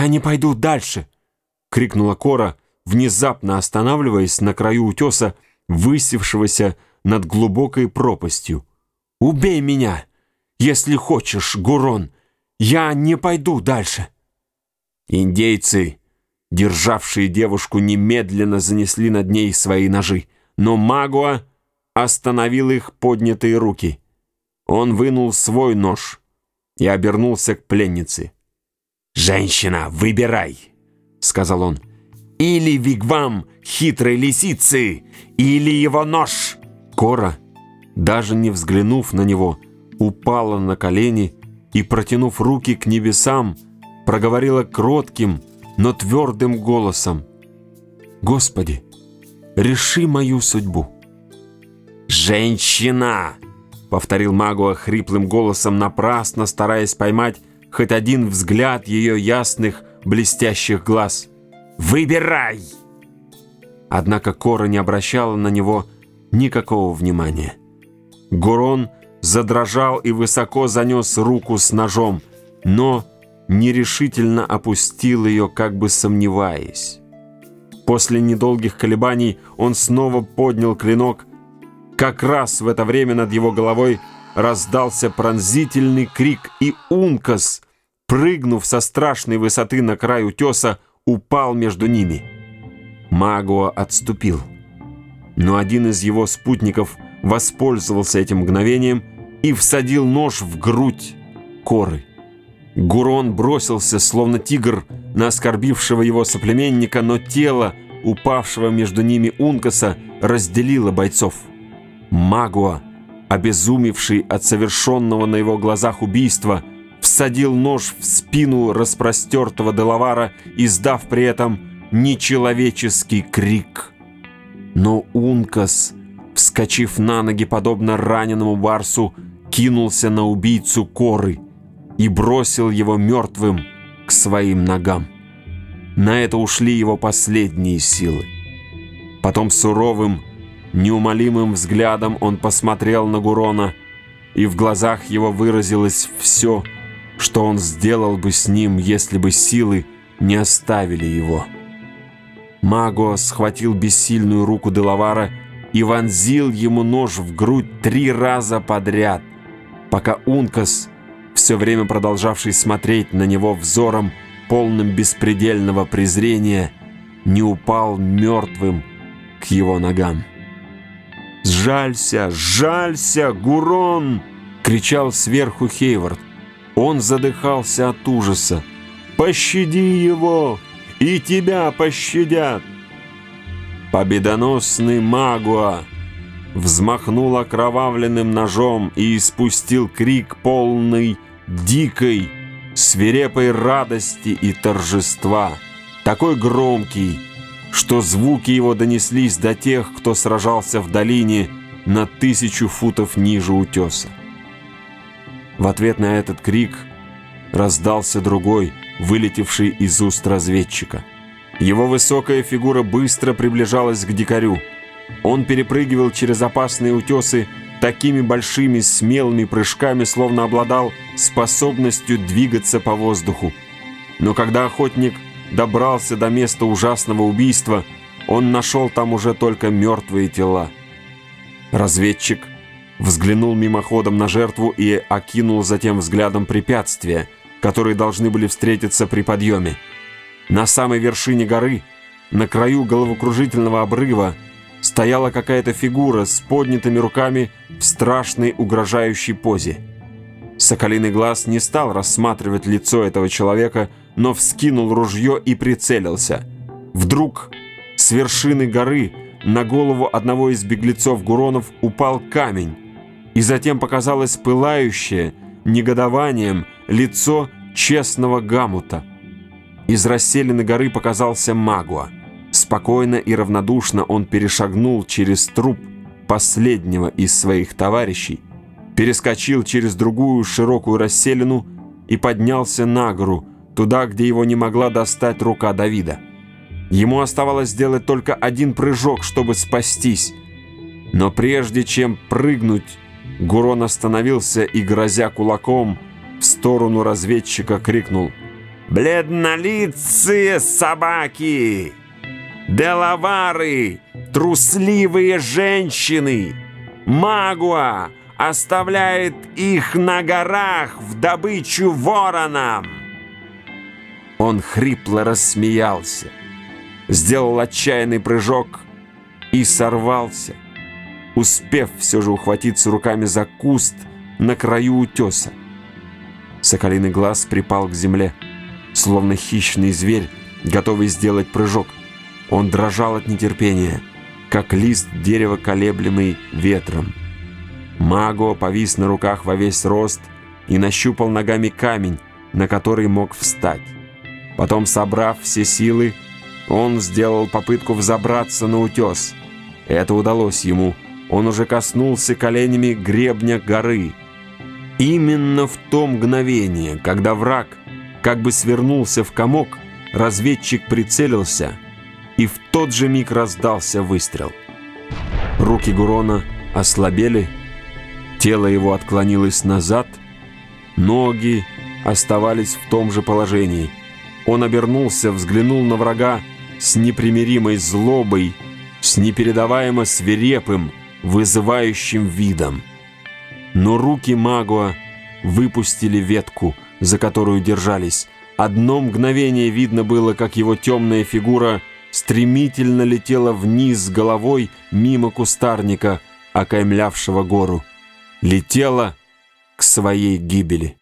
«Я не пойду дальше!» — крикнула Кора, внезапно останавливаясь на краю утеса, высевшегося над глубокой пропастью. «Убей меня, если хочешь, Гурон! Я не пойду дальше!» Индейцы, державшие девушку, немедленно занесли над ней свои ножи, но Магуа остановил их поднятые руки. Он вынул свой нож и обернулся к пленнице. «Женщина, выбирай!» — сказал он. «Или вигвам хитрой лисицы, или его нож!» Кора, даже не взглянув на него, упала на колени и, протянув руки к небесам, проговорила кротким, но твердым голосом. «Господи, реши мою судьбу!» «Женщина!» — повторил Магуа хриплым голосом, напрасно стараясь поймать хоть один взгляд ее ясных, блестящих глаз. «Выбирай!» Однако Кора не обращала на него никакого внимания. Гурон задрожал и высоко занес руку с ножом, но нерешительно опустил ее, как бы сомневаясь. После недолгих колебаний он снова поднял клинок. Как раз в это время над его головой раздался пронзительный крик, и Ункас, прыгнув со страшной высоты на край утеса, упал между ними. Магуа отступил. Но один из его спутников воспользовался этим мгновением и всадил нож в грудь коры. Гурон бросился, словно тигр, на оскорбившего его соплеменника, но тело, упавшего между ними Ункаса, разделило бойцов. Магуа обезумевший от совершенного на его глазах убийства, всадил нож в спину распростертого Делавара, издав при этом нечеловеческий крик. Но Ункас, вскочив на ноги, подобно раненому барсу, кинулся на убийцу Коры и бросил его мертвым к своим ногам. На это ушли его последние силы. Потом суровым, Неумолимым взглядом он посмотрел на Гурона, и в глазах его выразилось все, что он сделал бы с ним, если бы силы не оставили его. Маго схватил бессильную руку Делавара и вонзил ему нож в грудь три раза подряд, пока Ункас, все время продолжавший смотреть на него взором, полным беспредельного презрения, не упал мертвым к его ногам. «Сжалься! Сжалься, Гурон!» — кричал сверху Хейвард. Он задыхался от ужаса. «Пощади его! И тебя пощадят!» Победоносный Магуа взмахнул окровавленным ножом и испустил крик полный дикой, свирепой радости и торжества, такой громкий, что звуки его донеслись до тех, кто сражался в долине на тысячу футов ниже утеса. В ответ на этот крик раздался другой, вылетевший из уст разведчика. Его высокая фигура быстро приближалась к дикарю. Он перепрыгивал через опасные утесы такими большими смелыми прыжками, словно обладал способностью двигаться по воздуху. Но когда охотник добрался до места ужасного убийства, он нашел там уже только мертвые тела. Разведчик взглянул мимоходом на жертву и окинул затем взглядом препятствия, которые должны были встретиться при подъеме. На самой вершине горы, на краю головокружительного обрыва, стояла какая-то фигура с поднятыми руками в страшной угрожающей позе. Соколиный глаз не стал рассматривать лицо этого человека, но вскинул ружье и прицелился. Вдруг с вершины горы на голову одного из беглецов Гуронов упал камень, и затем показалось пылающее, негодованием, лицо честного Гамута. Из расселенной горы показался Магуа. Спокойно и равнодушно он перешагнул через труп последнего из своих товарищей, перескочил через другую широкую расселину и поднялся на гору, туда, где его не могла достать рука Давида. Ему оставалось сделать только один прыжок, чтобы спастись. Но прежде чем прыгнуть, Гурон остановился и, грозя кулаком, в сторону разведчика крикнул бледнолицые собаки, делавары, трусливые женщины, магуа оставляет их на горах в добычу воронам. Он хрипло рассмеялся, сделал отчаянный прыжок и сорвался, успев все же ухватиться руками за куст на краю утеса. Соколиный глаз припал к земле, словно хищный зверь, готовый сделать прыжок. Он дрожал от нетерпения, как лист дерева, колеблемый ветром. Маго повис на руках во весь рост и нащупал ногами камень, на который мог встать. Потом, собрав все силы, он сделал попытку взобраться на утес. Это удалось ему. Он уже коснулся коленями гребня горы. Именно в то мгновение, когда враг как бы свернулся в комок, разведчик прицелился, и в тот же миг раздался выстрел. Руки Гурона ослабели, тело его отклонилось назад, ноги оставались в том же положении. Он обернулся, взглянул на врага с непримиримой злобой, с непередаваемо свирепым, вызывающим видом. Но руки Магуа выпустили ветку, за которую держались. Одно мгновение видно было, как его темная фигура стремительно летела вниз головой мимо кустарника, окаймлявшего гору. Летела к своей гибели.